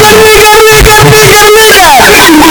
Hallelujah.